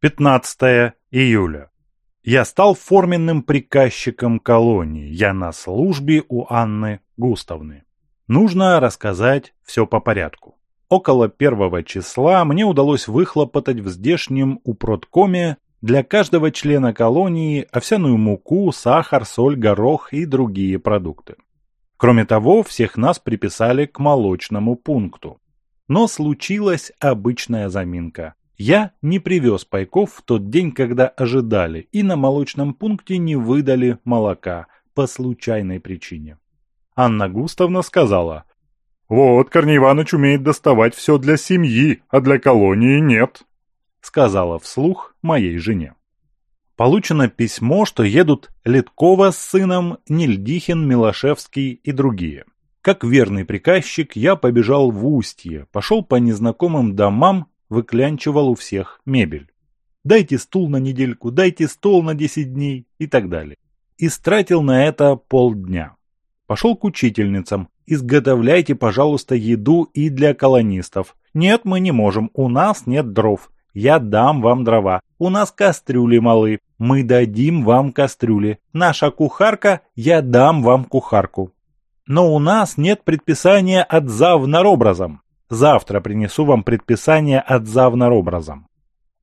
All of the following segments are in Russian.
15 июля. Я стал форменным приказчиком колонии. Я на службе у Анны Густовны. Нужно рассказать все по порядку. Около первого числа мне удалось выхлопотать в здешнем упродкоме для каждого члена колонии овсяную муку, сахар, соль, горох и другие продукты. Кроме того, всех нас приписали к молочному пункту. Но случилась обычная заминка. Я не привез пайков в тот день, когда ожидали, и на молочном пункте не выдали молока по случайной причине. Анна Густавна сказала, «Вот, Корней Иванович умеет доставать все для семьи, а для колонии нет», сказала вслух моей жене. Получено письмо, что едут Литкова с сыном, Нильдихин, Милошевский и другие. Как верный приказчик, я побежал в Устье, пошел по незнакомым домам выклянчивал у всех мебель. Дайте стул на недельку, дайте стол на 10 дней и так далее. И стратил на это полдня. Пошел к учительницам. Изготовляйте, пожалуйста, еду и для колонистов. Нет, мы не можем, у нас нет дров. Я дам вам дрова. У нас кастрюли малы. Мы дадим вам кастрюли. Наша кухарка, я дам вам кухарку. Но у нас нет предписания от завнар образом. Завтра принесу вам предписание от завнароб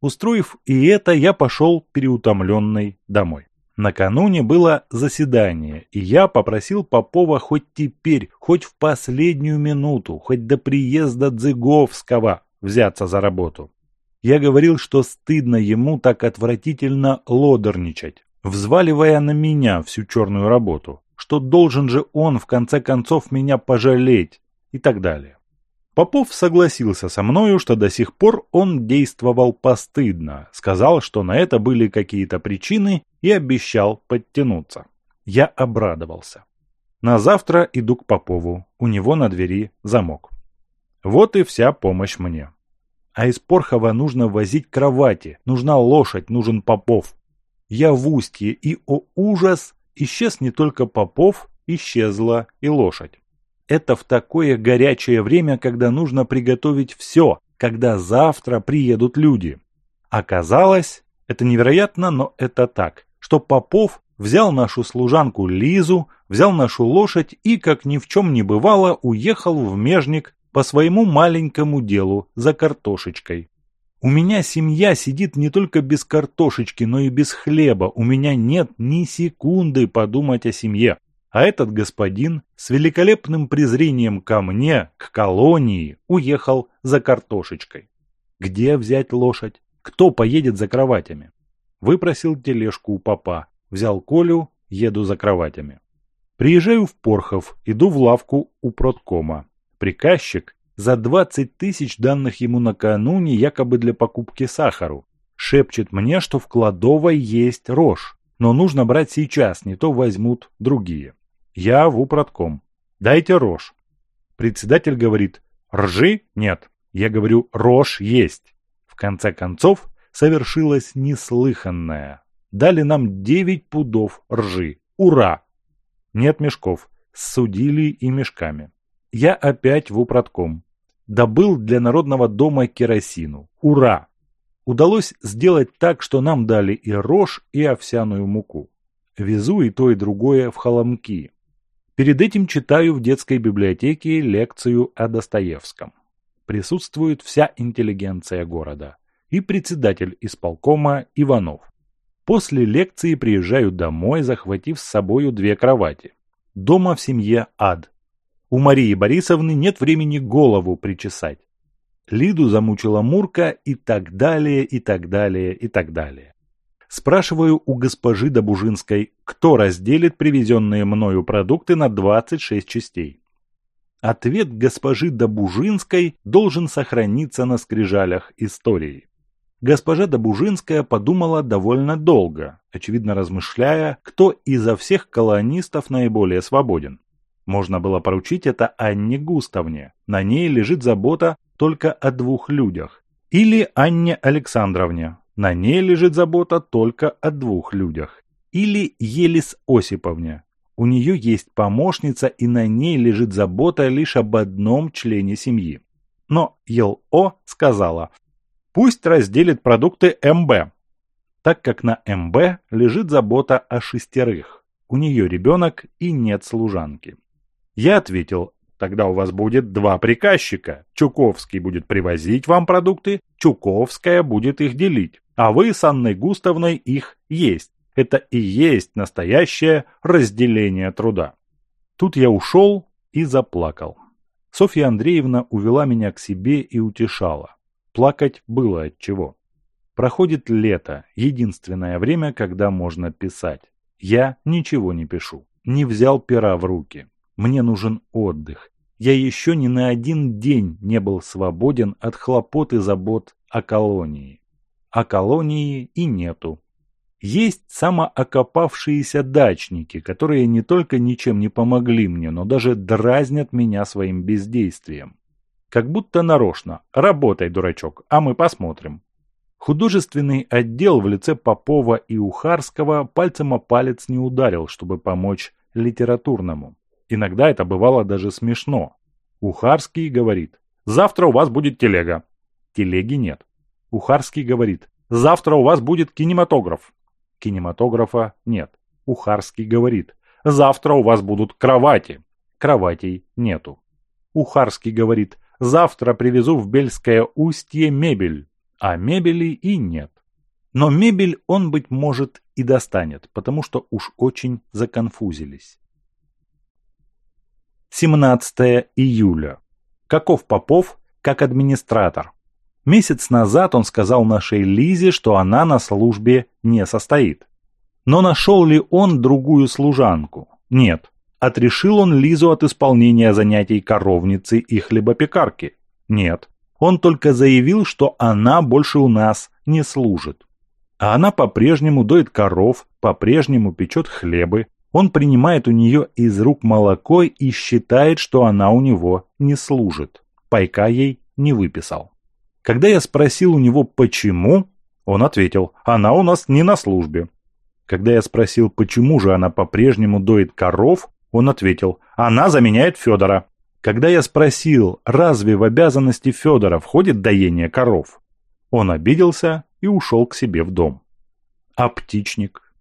Устроив и это, я пошел переутомленный домой. Накануне было заседание, и я попросил Попова хоть теперь, хоть в последнюю минуту, хоть до приезда Дзыговского взяться за работу. Я говорил, что стыдно ему так отвратительно лодерничать, взваливая на меня всю черную работу, что должен же он в конце концов меня пожалеть и так далее. Попов согласился со мною, что до сих пор он действовал постыдно, сказал, что на это были какие-то причины и обещал подтянуться. Я обрадовался. На завтра иду к Попову, у него на двери замок. Вот и вся помощь мне. А из Порхова нужно возить кровати, нужна лошадь, нужен Попов. Я в устье, и, о ужас, исчез не только Попов, исчезла и лошадь. Это в такое горячее время, когда нужно приготовить все, когда завтра приедут люди. Оказалось, это невероятно, но это так, что Попов взял нашу служанку Лизу, взял нашу лошадь и, как ни в чем не бывало, уехал в Межник по своему маленькому делу за картошечкой. У меня семья сидит не только без картошечки, но и без хлеба. У меня нет ни секунды подумать о семье. А этот господин с великолепным презрением ко мне, к колонии, уехал за картошечкой. Где взять лошадь? Кто поедет за кроватями? Выпросил тележку у папа, взял Колю, еду за кроватями. Приезжаю в Порхов, иду в лавку у продкома. Приказчик за 20 тысяч данных ему накануне якобы для покупки сахару. Шепчет мне, что в кладовой есть рожь, но нужно брать сейчас, не то возьмут другие. Я в упродком. Дайте рожь. Председатель говорит, ржи нет. Я говорю, рожь есть. В конце концов, совершилось неслыханное. Дали нам 9 пудов ржи. Ура! Нет мешков. Судили и мешками. Я опять в упродком. Добыл для Народного дома керосину. Ура! Удалось сделать так, что нам дали и рожь, и овсяную муку. Везу и то, и другое в холомки. Перед этим читаю в детской библиотеке лекцию о Достоевском. Присутствует вся интеллигенция города и председатель исполкома Иванов. После лекции приезжаю домой, захватив с собою две кровати. Дома в семье ад. У Марии Борисовны нет времени голову причесать. Лиду замучила Мурка и так далее, и так далее, и так далее. Спрашиваю у госпожи Добужинской, кто разделит привезенные мною продукты на 26 частей. Ответ госпожи Добужинской должен сохраниться на скрижалях истории. Госпожа Добужинская подумала довольно долго, очевидно размышляя, кто изо всех колонистов наиболее свободен. Можно было поручить это Анне Густавне. На ней лежит забота только о двух людях. Или Анне Александровне, на ней лежит забота только о двух людях. Или Елис Осиповне. У нее есть помощница, и на ней лежит забота лишь об одном члене семьи. Но ЕЛО сказала, пусть разделит продукты МБ, так как на МБ лежит забота о шестерых. У нее ребенок и нет служанки. Я ответил, тогда у вас будет два приказчика. Чуковский будет привозить вам продукты, Чуковская будет их делить. А вы с Анной Густавной их есть. Это и есть настоящее разделение труда. Тут я ушел и заплакал. Софья Андреевна увела меня к себе и утешала. Плакать было от чего. Проходит лето, единственное время, когда можно писать. Я ничего не пишу, не взял пера в руки. Мне нужен отдых. Я еще ни на один день не был свободен от хлопот и забот о колонии а колонии и нету. Есть самоокопавшиеся дачники, которые не только ничем не помогли мне, но даже дразнят меня своим бездействием. Как будто нарочно. Работай, дурачок, а мы посмотрим. Художественный отдел в лице Попова и Ухарского пальцем о палец не ударил, чтобы помочь литературному. Иногда это бывало даже смешно. Ухарский говорит, завтра у вас будет телега. Телеги нет. Ухарский говорит, завтра у вас будет кинематограф. Кинематографа нет. Ухарский говорит, завтра у вас будут кровати. Кроватей нету. Ухарский говорит, завтра привезу в Бельское устье мебель, а мебели и нет. Но мебель он, быть может, и достанет, потому что уж очень законфузились. 17 июля. Каков Попов как администратор? Месяц назад он сказал нашей Лизе, что она на службе не состоит. Но нашел ли он другую служанку? Нет. Отрешил он Лизу от исполнения занятий коровницы и хлебопекарки? Нет. Он только заявил, что она больше у нас не служит. А она по-прежнему доит коров, по-прежнему печет хлебы. Он принимает у нее из рук молоко и считает, что она у него не служит. Пайка ей не выписал. Когда я спросил у него «почему», он ответил «она у нас не на службе». Когда я спросил, почему же она по-прежнему доит коров, он ответил «она заменяет Федора». Когда я спросил, разве в обязанности Федора входит доение коров, он обиделся и ушел к себе в дом. А птичник?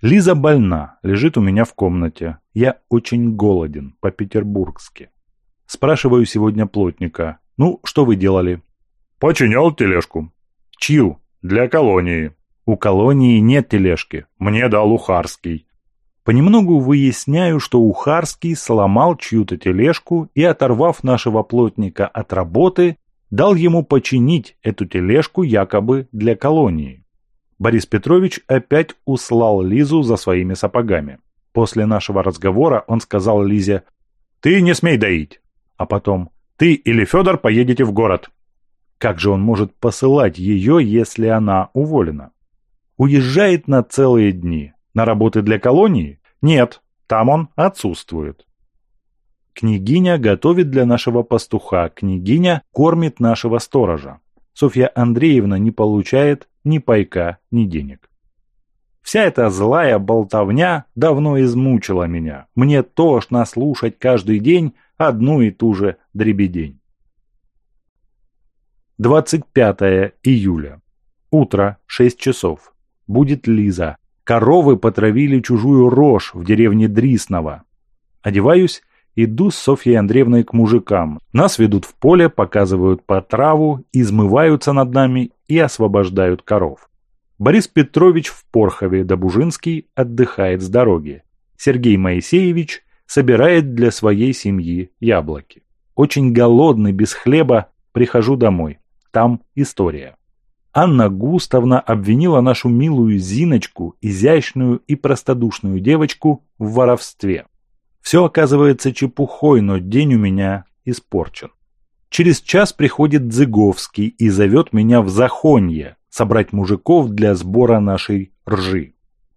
Лиза больна, лежит у меня в комнате. Я очень голоден, по-петербургски. Спрашиваю сегодня плотника, ну, что вы делали? Починял тележку. Чью? Для колонии. У колонии нет тележки. Мне дал Ухарский. Понемногу выясняю, что Ухарский сломал чью-то тележку и, оторвав нашего плотника от работы, дал ему починить эту тележку якобы для колонии. Борис Петрович опять услал Лизу за своими сапогами. После нашего разговора он сказал Лизе «Ты не смей доить», а потом «Ты или Федор поедете в город». Как же он может посылать ее, если она уволена? Уезжает на целые дни. На работы для колонии? Нет, там он отсутствует. Княгиня готовит для нашего пастуха, княгиня кормит нашего сторожа. Софья Андреевна не получает ни пайка, ни денег. Вся эта злая болтовня давно измучила меня. Мне тошно слушать каждый день одну и ту же дребедень. 25 июля. Утро, 6 часов. Будет Лиза. Коровы потравили чужую рожь в деревне Дрисново. Одеваюсь, иду с Софьей Андреевной к мужикам. Нас ведут в поле, показывают по траву, измываются над нами и освобождают коров. Борис Петрович в Порхове, Добужинский отдыхает с дороги. Сергей Моисеевич собирает для своей семьи яблоки. Очень голодный, без хлеба, прихожу домой. Там история. Анна Густавна обвинила нашу милую Зиночку, изящную и простодушную девочку, в воровстве. Все оказывается чепухой, но день у меня испорчен. Через час приходит Дзыговский и зовет меня в Захонье собрать мужиков для сбора нашей ржи.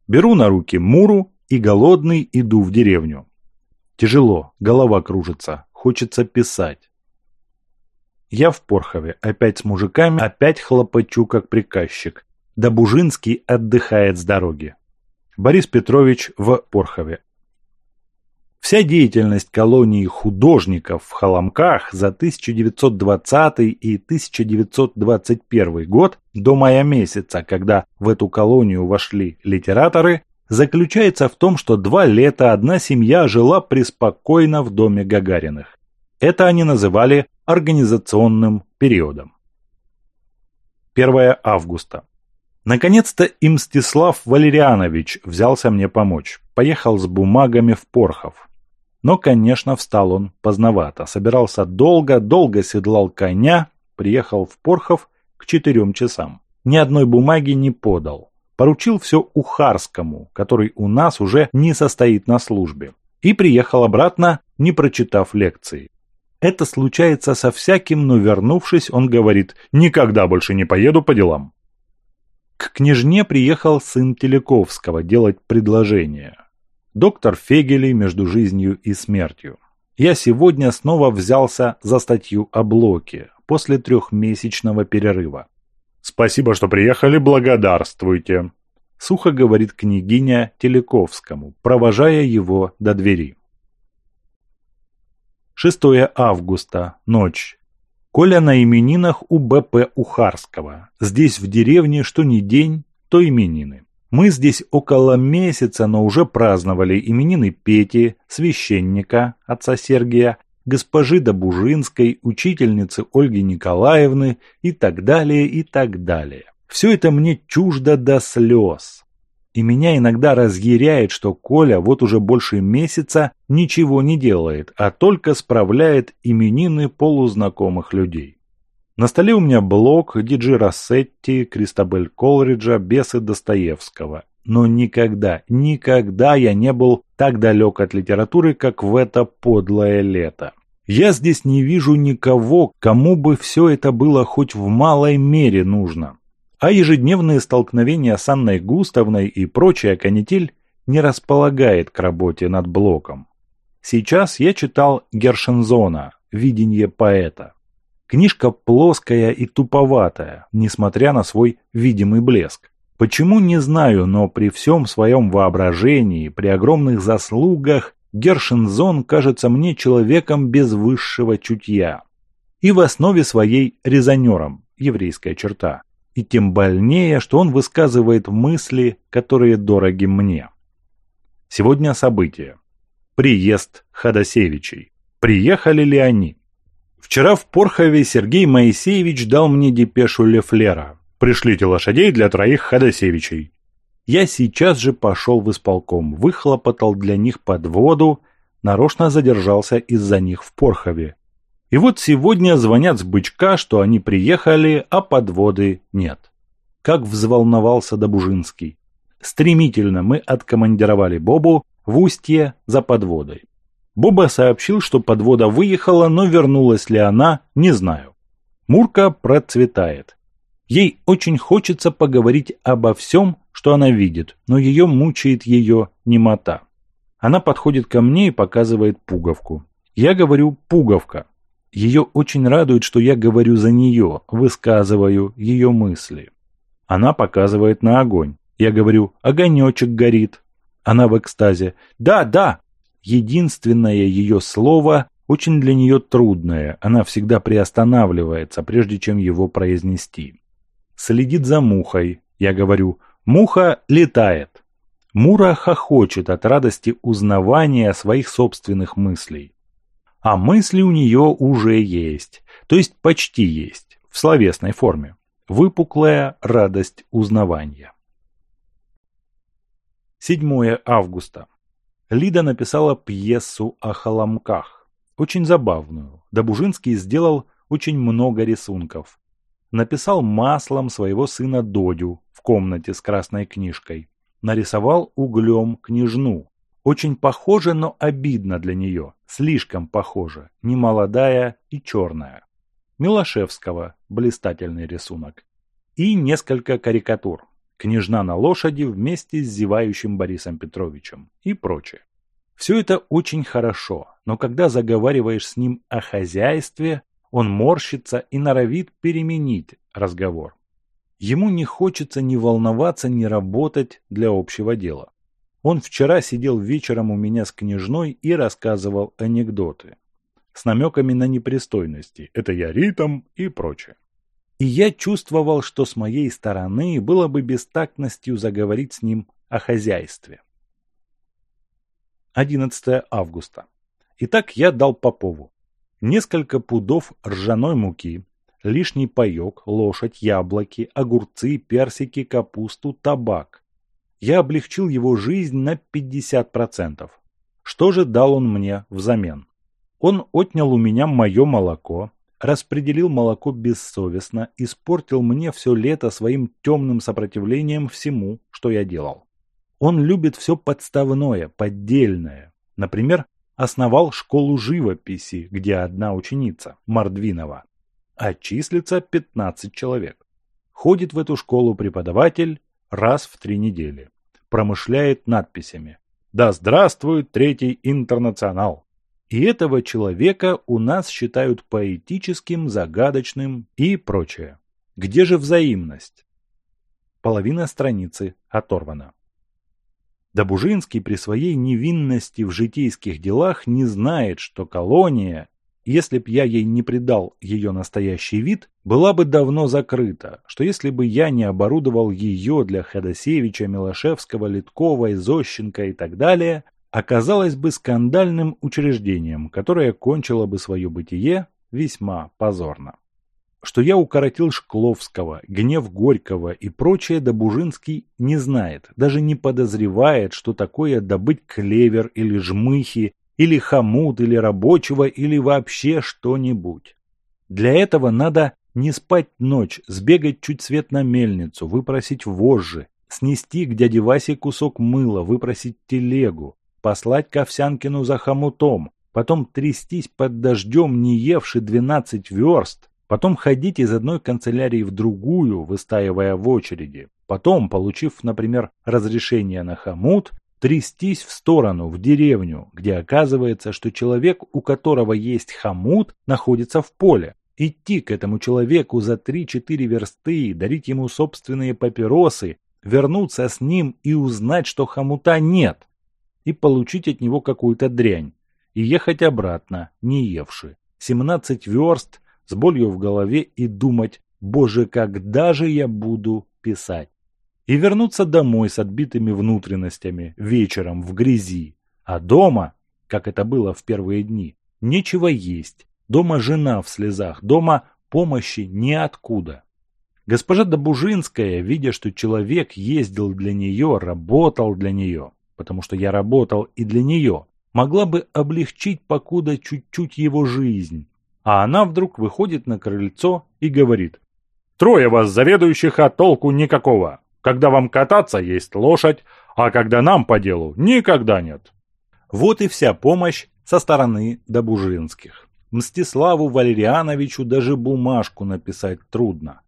Беру на руки Муру и голодный иду в деревню. Тяжело, голова кружится, хочется писать. Я в Порхове, опять с мужиками, опять хлопочу, как приказчик. Добужинский отдыхает с дороги. Борис Петрович в Порхове. Вся деятельность колонии художников в Холомках за 1920 и 1921 год до мая месяца, когда в эту колонию вошли литераторы, заключается в том, что два лета одна семья жила преспокойно в доме Гагариных. Это они называли организационным периодом. 1 августа. Наконец-то Имстислав Валерианович взялся мне помочь. Поехал с бумагами в Порхов. Но, конечно, встал он поздновато. Собирался долго, долго седлал коня, приехал в Порхов к четырем часам. Ни одной бумаги не подал. Поручил все Ухарскому, который у нас уже не состоит на службе. И приехал обратно, не прочитав лекции. Это случается со всяким, но вернувшись, он говорит «Никогда больше не поеду по делам». К княжне приехал сын Телековского делать предложение. Доктор Фегелей между жизнью и смертью. Я сегодня снова взялся за статью о блоке после трехмесячного перерыва. «Спасибо, что приехали, благодарствуйте», — сухо говорит княгиня Телековскому, провожая его до двери. 6 августа. Ночь. Коля на именинах у БП Ухарского. Здесь в деревне что ни день, то именины. Мы здесь около месяца, но уже праздновали именины Пети, священника, отца Сергия, госпожи Добужинской, учительницы Ольги Николаевны и так далее, и так далее. Все это мне чуждо до слез. И меня иногда разъяряет, что Коля вот уже больше месяца ничего не делает, а только справляет именины полузнакомых людей. На столе у меня блок Диджи Рассетти, Кристабель Колриджа, Бесы Достоевского. Но никогда, никогда я не был так далек от литературы, как в это подлое лето. Я здесь не вижу никого, кому бы все это было хоть в малой мере нужно а ежедневные столкновения с Анной Густовной и прочая канитель не располагает к работе над блоком. Сейчас я читал Гершензона «Видение поэта». Книжка плоская и туповатая, несмотря на свой видимый блеск. Почему, не знаю, но при всем своем воображении, при огромных заслугах, Гершензон кажется мне человеком без высшего чутья. И в основе своей резонером, еврейская черта и тем больнее, что он высказывает мысли, которые дороги мне. Сегодня событие. Приезд Ходосевичей. Приехали ли они? Вчера в Порхове Сергей Моисеевич дал мне депешу Лефлера. Пришлите лошадей для троих Ходосевичей. Я сейчас же пошел в исполком, выхлопотал для них подводу, нарочно задержался из-за них в Порхове. И вот сегодня звонят с бычка, что они приехали, а подводы нет. Как взволновался Добужинский. Стремительно мы откомандировали Бобу в устье за подводой. Боба сообщил, что подвода выехала, но вернулась ли она, не знаю. Мурка процветает. Ей очень хочется поговорить обо всем, что она видит, но ее мучает ее немота. Она подходит ко мне и показывает пуговку. Я говорю «пуговка». Ее очень радует, что я говорю за нее, высказываю ее мысли. Она показывает на огонь. Я говорю, огонечек горит. Она в экстазе. Да, да. Единственное ее слово очень для нее трудное. Она всегда приостанавливается, прежде чем его произнести. Следит за мухой. Я говорю, муха летает. Мура хохочет от радости узнавания своих собственных мыслей а мысли у нее уже есть, то есть почти есть, в словесной форме. Выпуклая радость узнавания. 7 августа. Лида написала пьесу о холомках. Очень забавную. Добужинский сделал очень много рисунков. Написал маслом своего сына Додю в комнате с красной книжкой. Нарисовал углем княжну, очень похоже, но обидно для нее, слишком похоже, немолодая и черная. Милошевского, блистательный рисунок. И несколько карикатур. Княжна на лошади вместе с зевающим Борисом Петровичем и прочее. Все это очень хорошо, но когда заговариваешь с ним о хозяйстве, он морщится и норовит переменить разговор. Ему не хочется ни волноваться, ни работать для общего дела. Он вчера сидел вечером у меня с княжной и рассказывал анекдоты. С намеками на непристойности. Это я ритм и прочее. И я чувствовал, что с моей стороны было бы бестактностью заговорить с ним о хозяйстве. 11 августа. Итак, я дал Попову. Несколько пудов ржаной муки, лишний паек, лошадь, яблоки, огурцы, персики, капусту, табак я облегчил его жизнь на 50%. Что же дал он мне взамен? Он отнял у меня мое молоко, распределил молоко бессовестно, испортил мне все лето своим темным сопротивлением всему, что я делал. Он любит все подставное, поддельное. Например, основал школу живописи, где одна ученица, Мордвинова, а числится 15 человек. Ходит в эту школу преподаватель, раз в три недели. Промышляет надписями. Да здравствует Третий Интернационал! И этого человека у нас считают поэтическим, загадочным и прочее. Где же взаимность? Половина страницы оторвана. Добужинский при своей невинности в житейских делах не знает, что колония если б я ей не придал ее настоящий вид, была бы давно закрыта, что если бы я не оборудовал ее для Ходосевича, Милошевского, Литкова, Изощенко и так далее, оказалась бы скандальным учреждением, которое кончило бы свое бытие весьма позорно. Что я укоротил Шкловского, гнев Горького и прочее Добужинский не знает, даже не подозревает, что такое добыть клевер или жмыхи или хомут, или рабочего, или вообще что-нибудь. Для этого надо не спать ночь, сбегать чуть свет на мельницу, выпросить вожжи, снести к дяде Васе кусок мыла, выпросить телегу, послать ковсянкину за хомутом, потом трястись под дождем, не евши 12 верст, потом ходить из одной канцелярии в другую, выстаивая в очереди, потом, получив, например, разрешение на хомут, трястись в сторону, в деревню, где оказывается, что человек, у которого есть хомут, находится в поле. Идти к этому человеку за 3-4 версты, дарить ему собственные папиросы, вернуться с ним и узнать, что хомута нет, и получить от него какую-то дрянь, и ехать обратно, не евши. 17 верст с болью в голове и думать, боже, когда же я буду писать? и вернуться домой с отбитыми внутренностями вечером в грязи. А дома, как это было в первые дни, нечего есть. Дома жена в слезах, дома помощи ниоткуда. Госпожа Добужинская, видя, что человек ездил для нее, работал для нее, потому что я работал и для нее, могла бы облегчить покуда чуть-чуть его жизнь. А она вдруг выходит на крыльцо и говорит «Трое вас, заведующих, а толку никакого. Когда вам кататься есть лошадь, а когда нам по делу никогда нет. Вот и вся помощь со стороны Добужинских. Мстиславу Валериановичу даже бумажку написать трудно.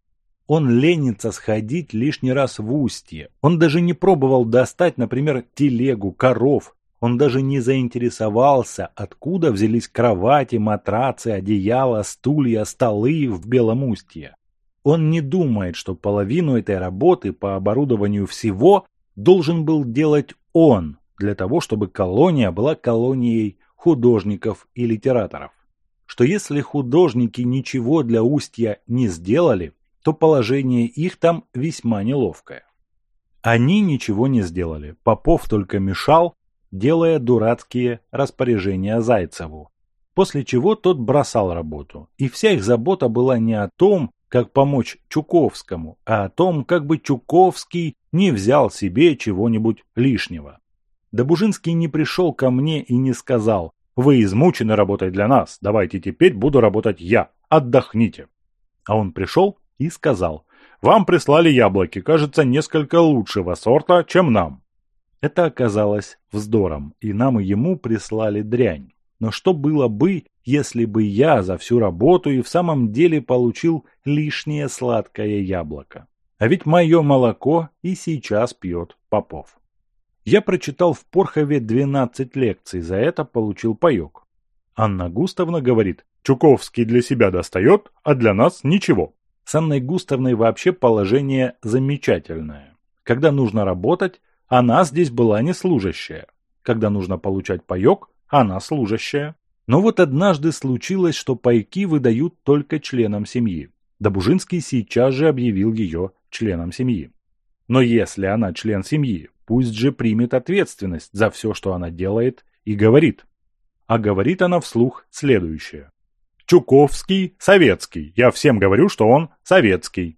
Он ленится сходить лишний раз в устье. Он даже не пробовал достать, например, телегу, коров. Он даже не заинтересовался, откуда взялись кровати, матрацы, одеяла, стулья, столы в Белом устье. Он не думает, что половину этой работы по оборудованию всего должен был делать он, для того, чтобы колония была колонией художников и литераторов. Что если художники ничего для Устья не сделали, то положение их там весьма неловкое. Они ничего не сделали, Попов только мешал, делая дурацкие распоряжения Зайцеву, после чего тот бросал работу, и вся их забота была не о том, как помочь Чуковскому, а о том, как бы Чуковский не взял себе чего-нибудь лишнего. Добужинский не пришел ко мне и не сказал «Вы измучены работать для нас, давайте теперь буду работать я, отдохните». А он пришел и сказал «Вам прислали яблоки, кажется, несколько лучшего сорта, чем нам». Это оказалось вздором, и нам и ему прислали дрянь. Но что было бы, если бы я за всю работу и в самом деле получил лишнее сладкое яблоко. А ведь мое молоко и сейчас пьет Попов. Я прочитал в Порхове 12 лекций, за это получил паек. Анна Густавна говорит, Чуковский для себя достает, а для нас ничего. С Анной Густавной вообще положение замечательное. Когда нужно работать, она здесь была не служащая. Когда нужно получать паек, она служащая. Но вот однажды случилось, что пайки выдают только членам семьи. Добужинский сейчас же объявил ее членом семьи. Но если она член семьи, пусть же примет ответственность за все, что она делает и говорит. А говорит она вслух следующее. Чуковский – советский. Я всем говорю, что он советский.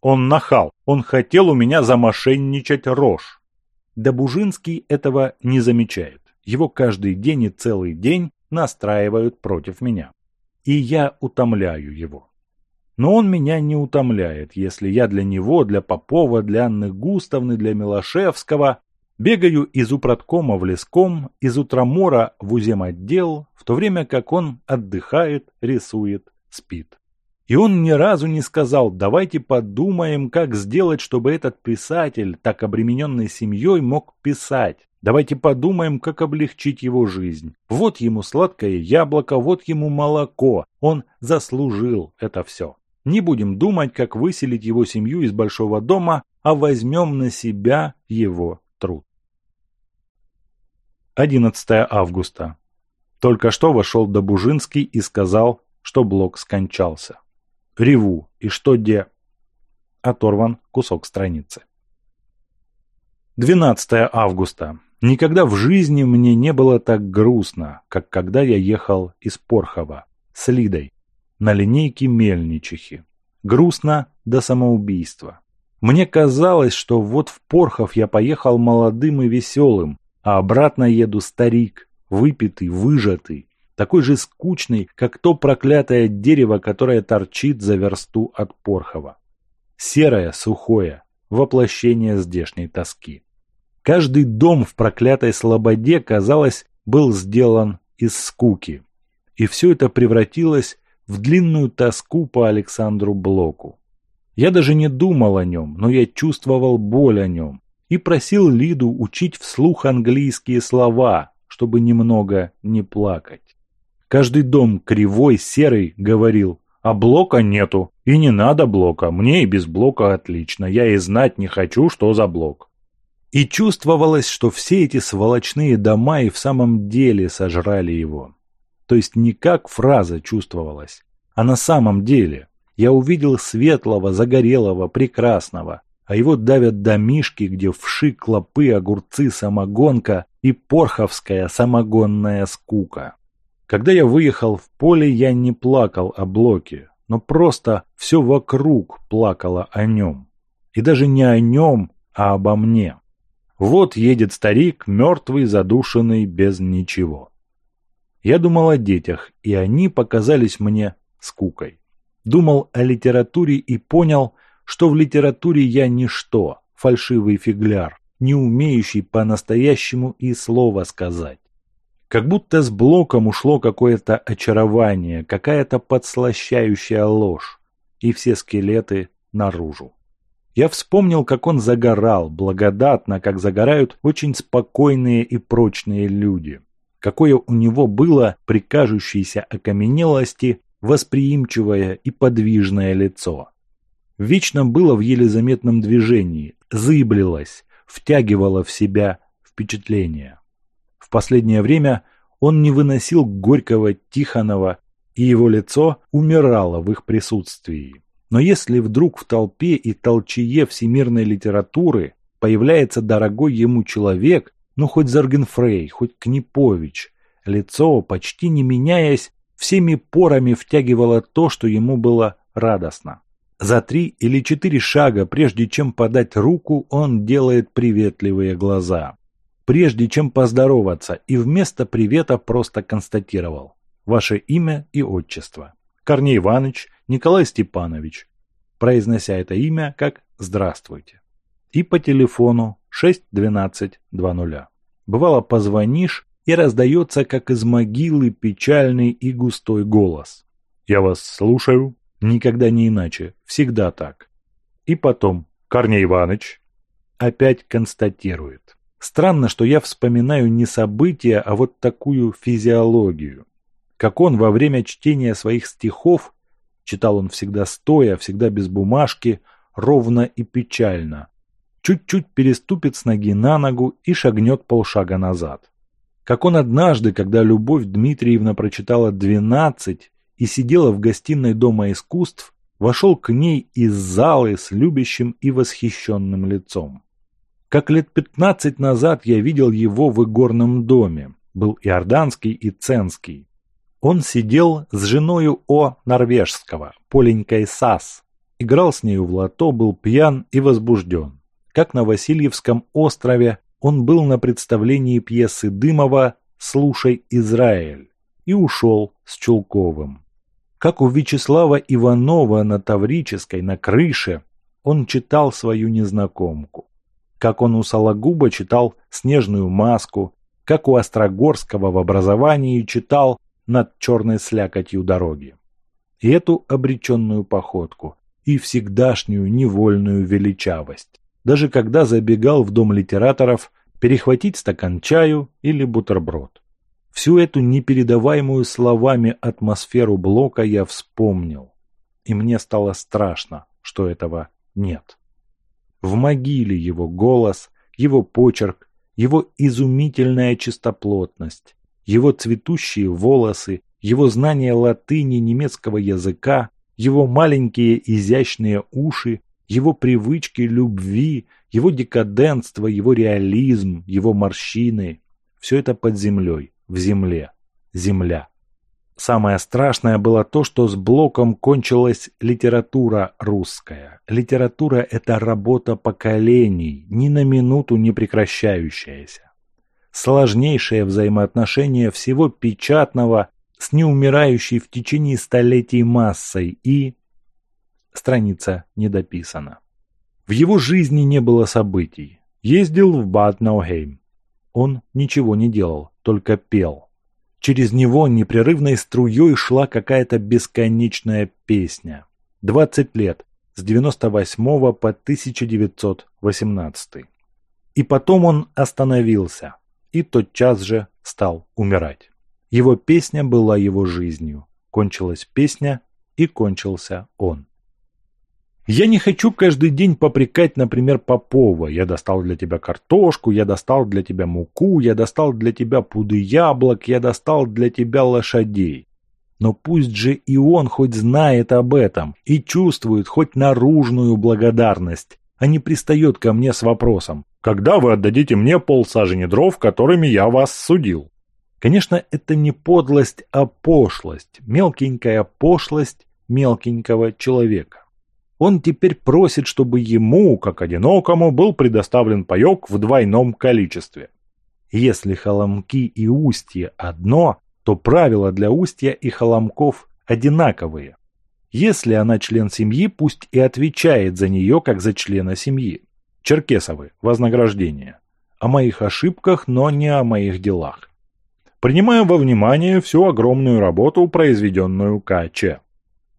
Он нахал. Он хотел у меня замошенничать рожь. Добужинский этого не замечает. Его каждый день и целый день настраивают против меня. И я утомляю его. Но он меня не утомляет, если я для него, для Попова, для Анны Густавны, для Милошевского бегаю из упродкома в леском, из утрамора в уземотдел, в то время как он отдыхает, рисует, спит. И он ни разу не сказал, давайте подумаем, как сделать, чтобы этот писатель, так обремененный семьей, мог писать, Давайте подумаем, как облегчить его жизнь. Вот ему сладкое яблоко, вот ему молоко. Он заслужил это все. Не будем думать, как выселить его семью из большого дома, а возьмем на себя его труд. 11 августа. Только что вошел Добужинский и сказал, что блок скончался. Реву, и что де... Оторван кусок страницы. 12 августа. Никогда в жизни мне не было так грустно, как когда я ехал из Порхова с Лидой на линейке мельничихи. Грустно до самоубийства. Мне казалось, что вот в Порхов я поехал молодым и веселым, а обратно еду старик, выпитый, выжатый, такой же скучный, как то проклятое дерево, которое торчит за версту от Порхова. Серое, сухое, воплощение здешней тоски. Каждый дом в проклятой слободе, казалось, был сделан из скуки. И все это превратилось в длинную тоску по Александру Блоку. Я даже не думал о нем, но я чувствовал боль о нем и просил Лиду учить вслух английские слова, чтобы немного не плакать. Каждый дом кривой, серый, говорил, а блока нету, и не надо блока, мне и без блока отлично, я и знать не хочу, что за блок. И чувствовалось, что все эти сволочные дома и в самом деле сожрали его. То есть не как фраза чувствовалась, а на самом деле. Я увидел светлого, загорелого, прекрасного, а его давят домишки, где вши, клопы, огурцы, самогонка и порховская самогонная скука. Когда я выехал в поле, я не плакал о блоке, но просто все вокруг плакало о нем. И даже не о нем, а обо мне. Вот едет старик, мертвый, задушенный, без ничего. Я думал о детях, и они показались мне скукой. Думал о литературе и понял, что в литературе я ничто, фальшивый фигляр, не умеющий по-настоящему и слова сказать. Как будто с блоком ушло какое-то очарование, какая-то подслащающая ложь, и все скелеты наружу. Я вспомнил, как он загорал, благодатно, как загорают очень спокойные и прочные люди. Какое у него было прикажущееся окаменелости восприимчивое и подвижное лицо. Вечно было в еле заметном движении, зыблилось, втягивало в себя впечатление. В последнее время он не выносил Горького, Тихонова, и его лицо умирало в их присутствии. Но если вдруг в толпе и толчее всемирной литературы появляется дорогой ему человек, ну хоть Заргенфрей, хоть Книпович, лицо, почти не меняясь, всеми порами втягивало то, что ему было радостно. За три или четыре шага, прежде чем подать руку, он делает приветливые глаза. Прежде чем поздороваться, и вместо привета просто констатировал. Ваше имя и отчество. Корней Иванович, Николай Степанович. Произнося это имя как «Здравствуйте». И по телефону 61220. Бывало, позвонишь, и раздается, как из могилы, печальный и густой голос. «Я вас слушаю». Никогда не иначе. Всегда так. И потом Корней Иванович опять констатирует. Странно, что я вспоминаю не события, а вот такую физиологию. Как он во время чтения своих стихов Читал он всегда стоя, всегда без бумажки, ровно и печально. Чуть-чуть переступит с ноги на ногу и шагнет полшага назад. Как он однажды, когда Любовь Дмитриевна прочитала «двенадцать» и сидела в гостиной Дома искусств, вошел к ней из залы с любящим и восхищенным лицом. Как лет пятнадцать назад я видел его в игорном доме. Был иорданский и ценский. Он сидел с женою О Норвежского, Поленькой Сас, играл с нею в лото, был пьян и возбужден. Как на Васильевском острове он был на представлении пьесы Дымова «Слушай, Израиль» и ушел с Чулковым. Как у Вячеслава Иванова на Таврической, на крыше, он читал свою незнакомку. Как он у Сологуба читал «Снежную маску», как у Острогорского в образовании читал над черной слякотью дороги. И эту обреченную походку, и всегдашнюю невольную величавость, даже когда забегал в дом литераторов перехватить стакан чаю или бутерброд. Всю эту непередаваемую словами атмосферу блока я вспомнил, и мне стало страшно, что этого нет. В могиле его голос, его почерк, его изумительная чистоплотность, его цветущие волосы, его знание латыни немецкого языка, его маленькие изящные уши, его привычки любви, его декадентство, его реализм, его морщины. Все это под землей, в земле, земля. Самое страшное было то, что с блоком кончилась литература русская. Литература – это работа поколений, ни на минуту не прекращающаяся сложнейшее взаимоотношение всего печатного с неумирающей в течение столетий массой и... Страница недописана. В его жизни не было событий. Ездил в Баднаугейм. Он ничего не делал, только пел. Через него непрерывной струей шла какая-то бесконечная песня. 20 лет, с 98 по 1918. И потом он остановился – и тотчас же стал умирать. Его песня была его жизнью. Кончилась песня и кончился он. Я не хочу каждый день попрекать, например, Попова. Я достал для тебя картошку, я достал для тебя муку, я достал для тебя пуды яблок, я достал для тебя лошадей. Но пусть же и он хоть знает об этом и чувствует хоть наружную благодарность, а не пристает ко мне с вопросом «Когда вы отдадите мне полсажени дров, которыми я вас судил?» Конечно, это не подлость, а пошлость, мелкенькая пошлость мелкенького человека. Он теперь просит, чтобы ему, как одинокому, был предоставлен паёк в двойном количестве. Если холомки и устье одно, то правила для устья и холомков одинаковые если она член семьи, пусть и отвечает за нее, как за члена семьи. Черкесовы. Вознаграждение. О моих ошибках, но не о моих делах. Принимаем во внимание всю огромную работу, произведенную КЧ.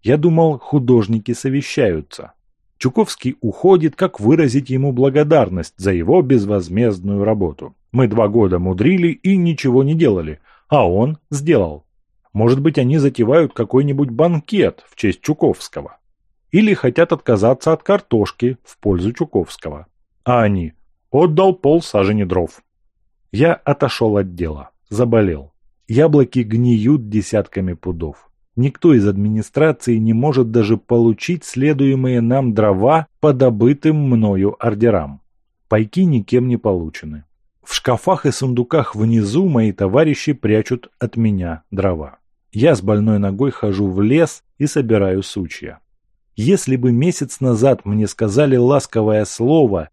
Я думал, художники совещаются. Чуковский уходит, как выразить ему благодарность за его безвозмездную работу. Мы два года мудрили и ничего не делали, а он сделал. Может быть, они затевают какой-нибудь банкет в честь Чуковского. Или хотят отказаться от картошки в пользу Чуковского. А они «отдал пол сажени дров». Я отошел от дела. Заболел. Яблоки гниют десятками пудов. Никто из администрации не может даже получить следуемые нам дрова по добытым мною ордерам. Пайки никем не получены. В шкафах и сундуках внизу мои товарищи прячут от меня дрова. Я с больной ногой хожу в лес и собираю сучья. Если бы месяц назад мне сказали ласковое слово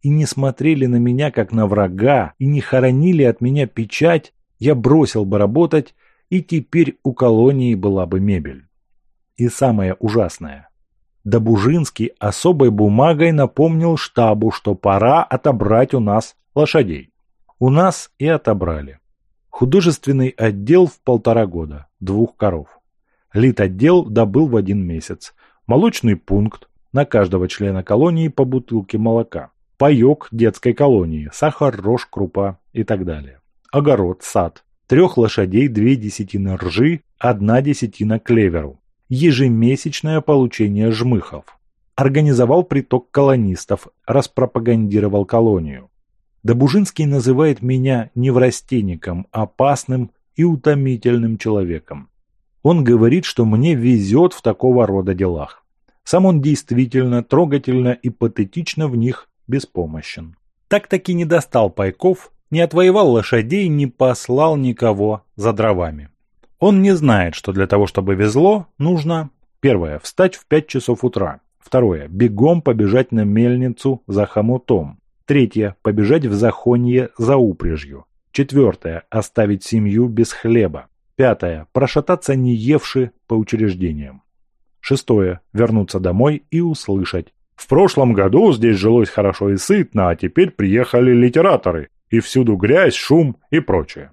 и не смотрели на меня как на врага и не хоронили от меня печать, я бросил бы работать, и теперь у колонии была бы мебель. И самое ужасное. Добужинский особой бумагой напомнил штабу, что пора отобрать у нас лошадей. У нас и отобрали художественный отдел в полтора года, двух коров. лит отдел добыл в один месяц. Молочный пункт на каждого члена колонии по бутылке молока. Паёк детской колонии, сахар, рожь, крупа и так далее. Огород, сад. Трех лошадей, две десятины ржи, одна десятина клеверу. Ежемесячное получение жмыхов. Организовал приток колонистов, распропагандировал колонию. Добужинский называет меня неврастенником, опасным и утомительным человеком. Он говорит, что мне везет в такого рода делах. Сам он действительно трогательно и патетично в них беспомощен. Так-таки не достал пайков, не отвоевал лошадей, не послал никого за дровами. Он не знает, что для того, чтобы везло, нужно первое – встать в 5 часов утра, второе – бегом побежать на мельницу за хомутом, Третье – побежать в захонье за упряжью. Четвертое – оставить семью без хлеба. Пятое – прошататься не евши по учреждениям. Шестое – вернуться домой и услышать. В прошлом году здесь жилось хорошо и сытно, а теперь приехали литераторы. И всюду грязь, шум и прочее.